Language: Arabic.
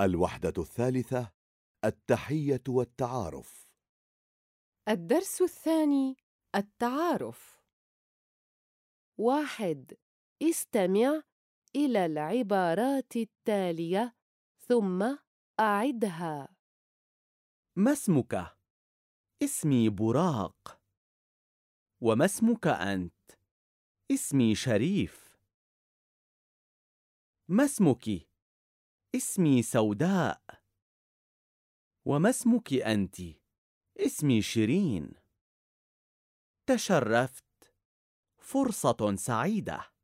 الوحدة الثالثة التحية والتعارف الدرس الثاني التعارف واحد استمع إلى العبارات التالية ثم أعدها ما اسمك؟ اسمي براق وما اسمك أنت؟ اسمي شريف ما اسمك؟ اسمي سوداء. وما اسمك أنت؟ اسمي شيرين. تشرفت. فرصة سعيدة.